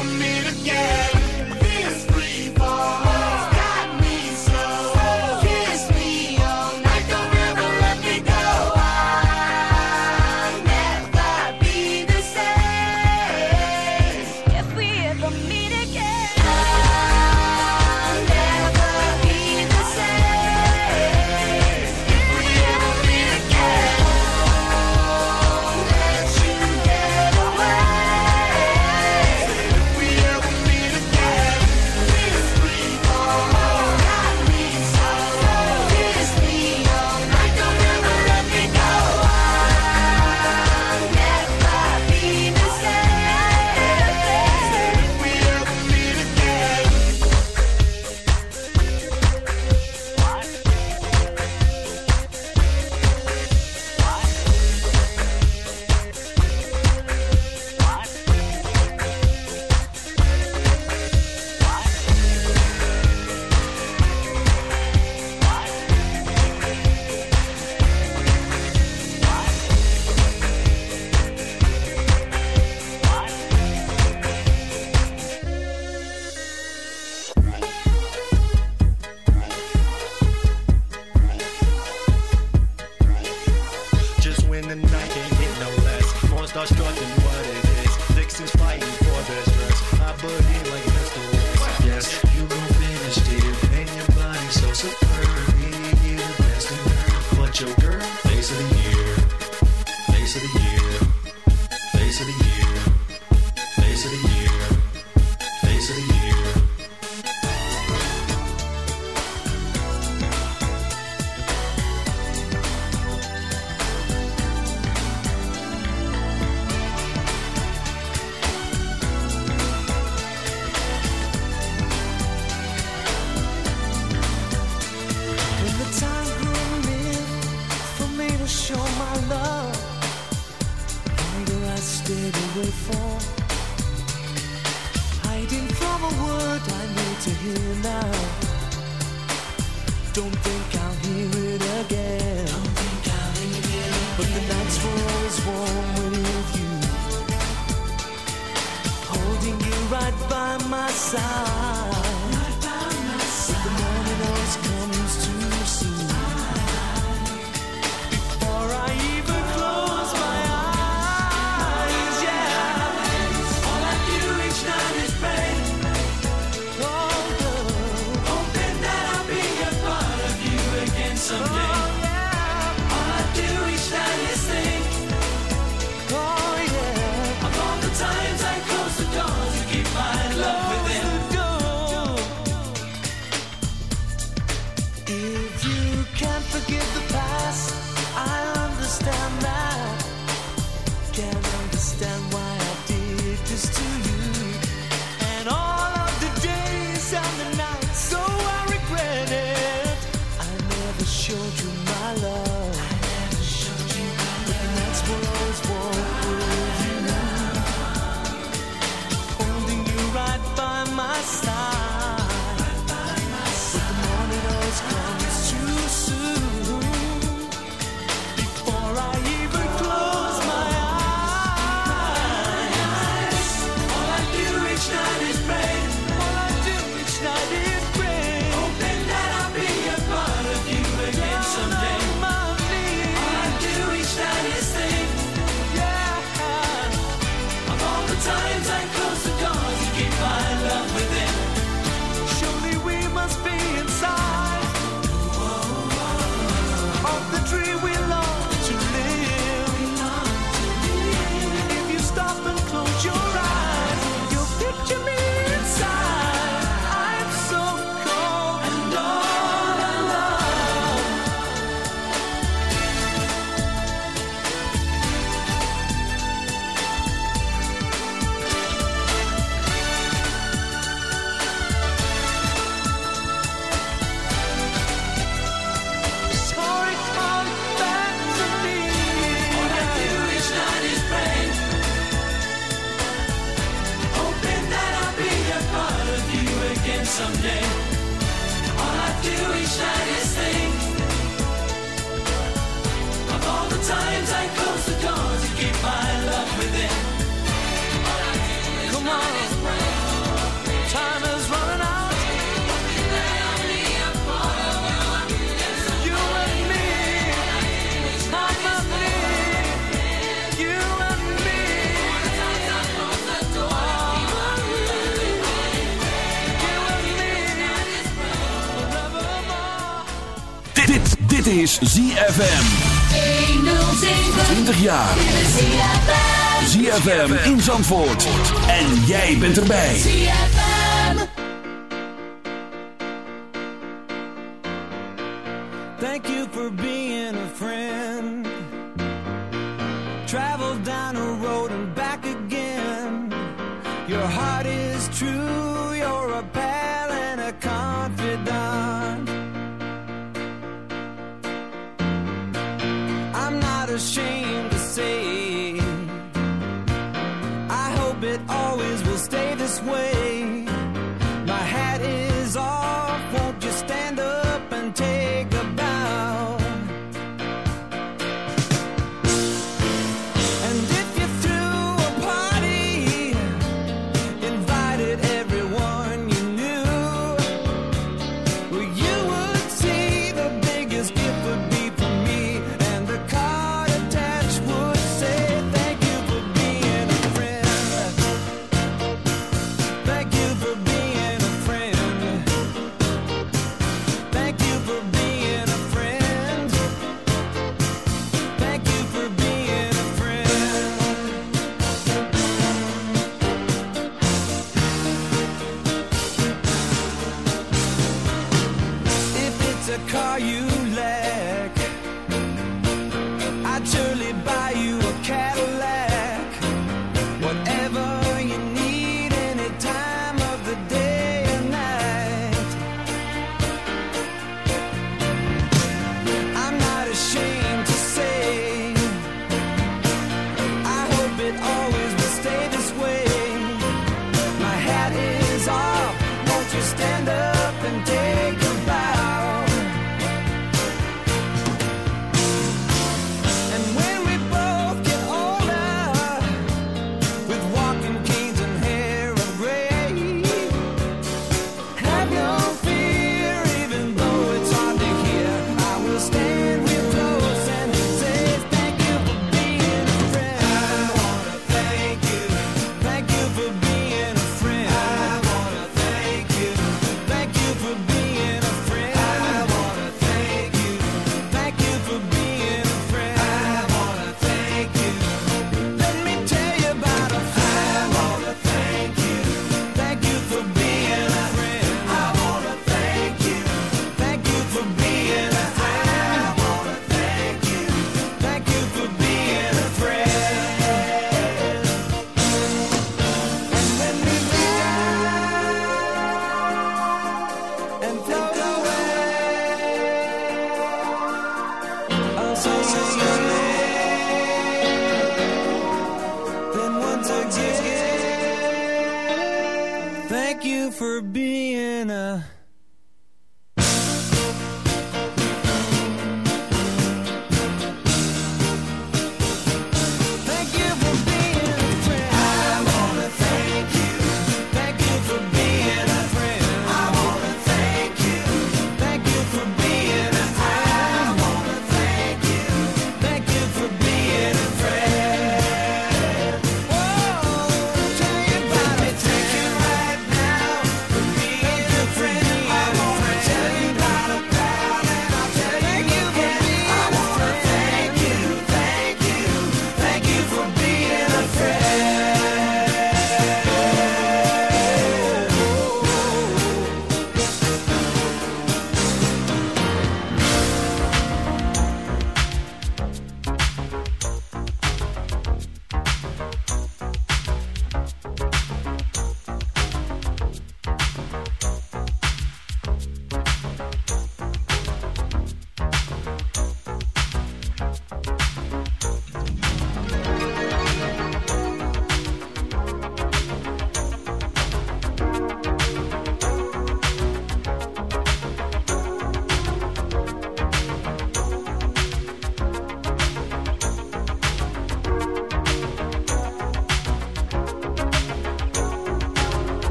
We ever is ZFM. 20 jaar. ZFM in Zandvoort. En jij bent erbij. ZFM. Thank you for being a friend. Travel down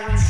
happens.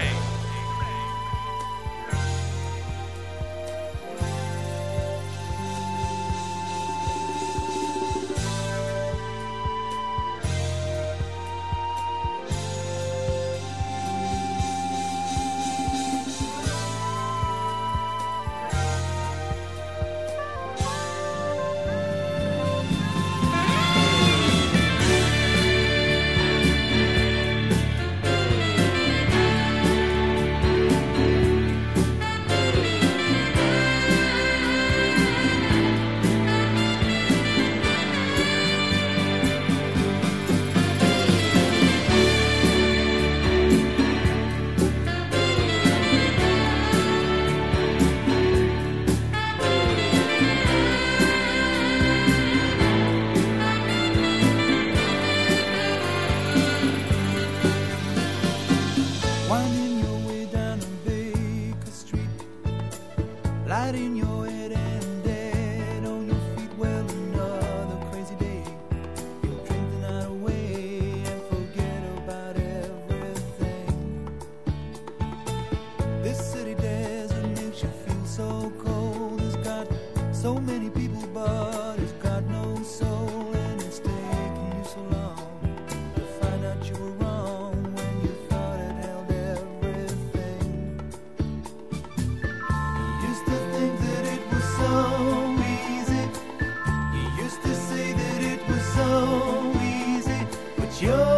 Yo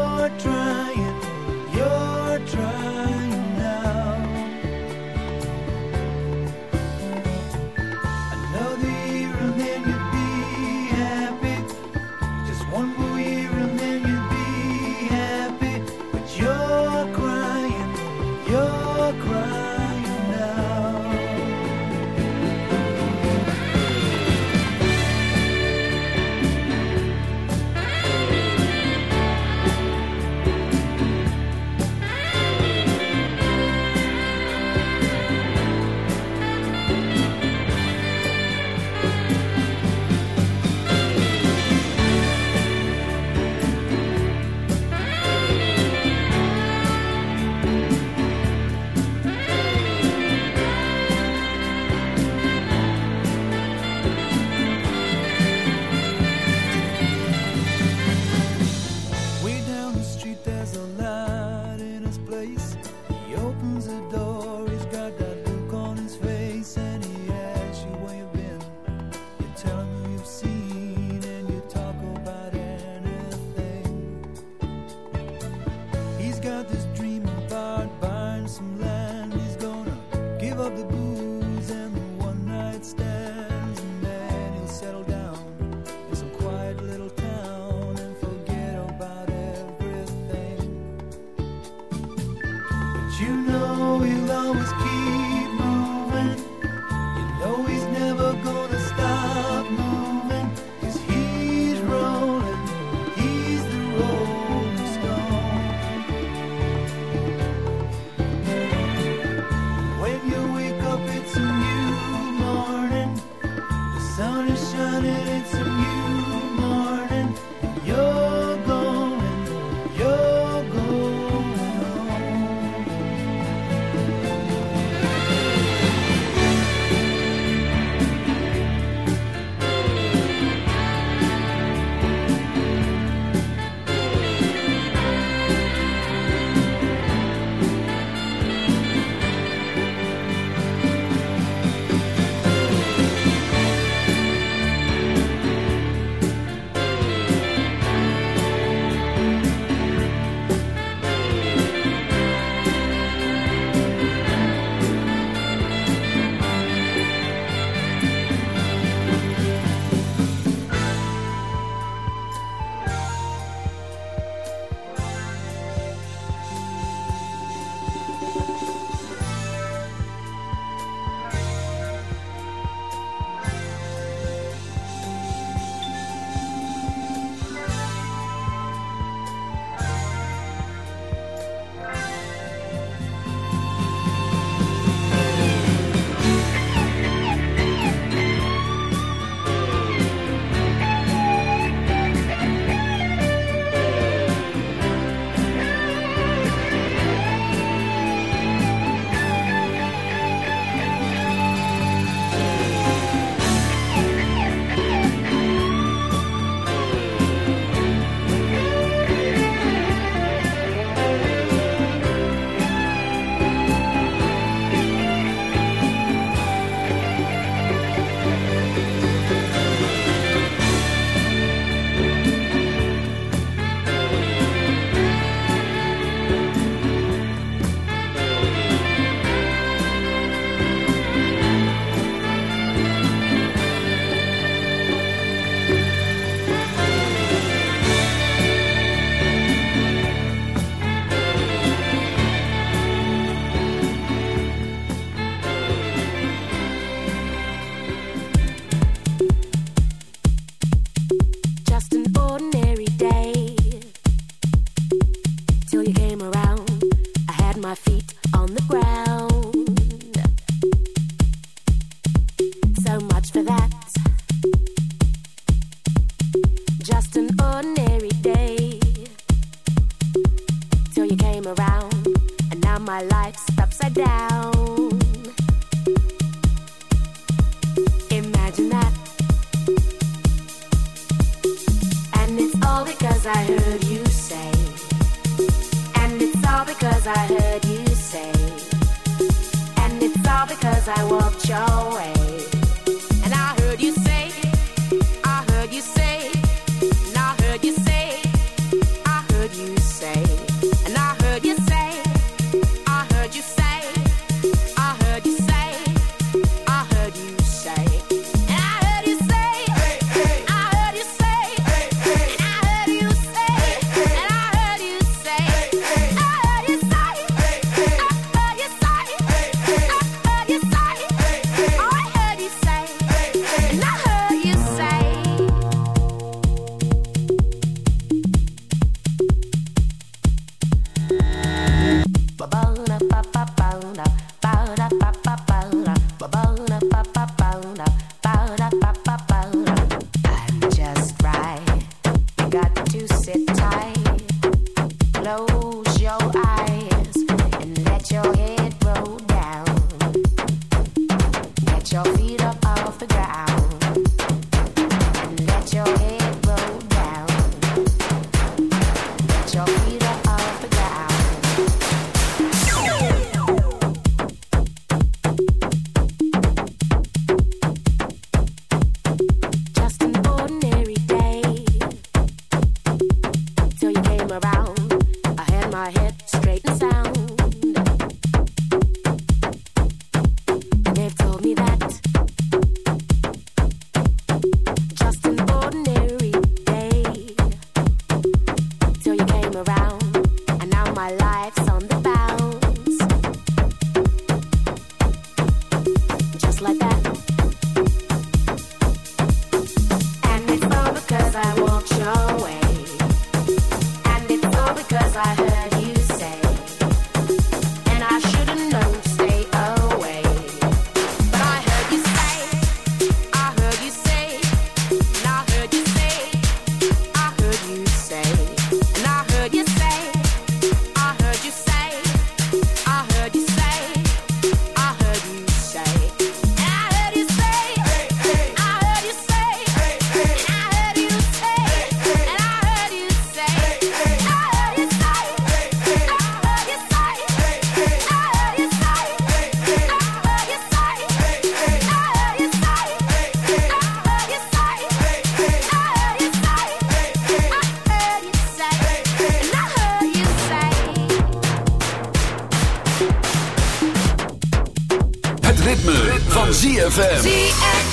ZFM.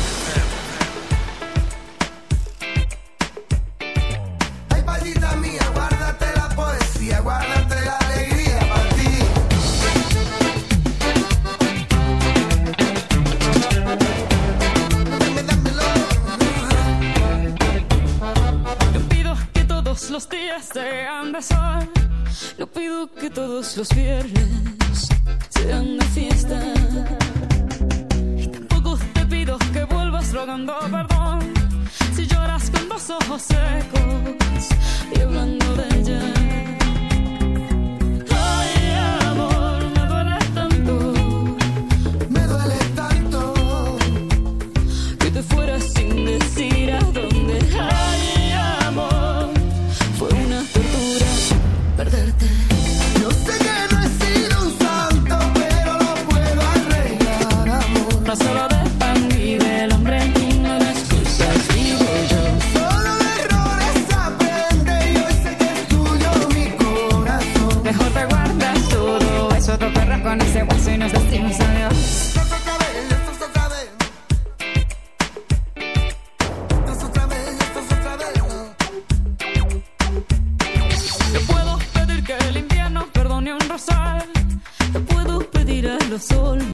los viernes.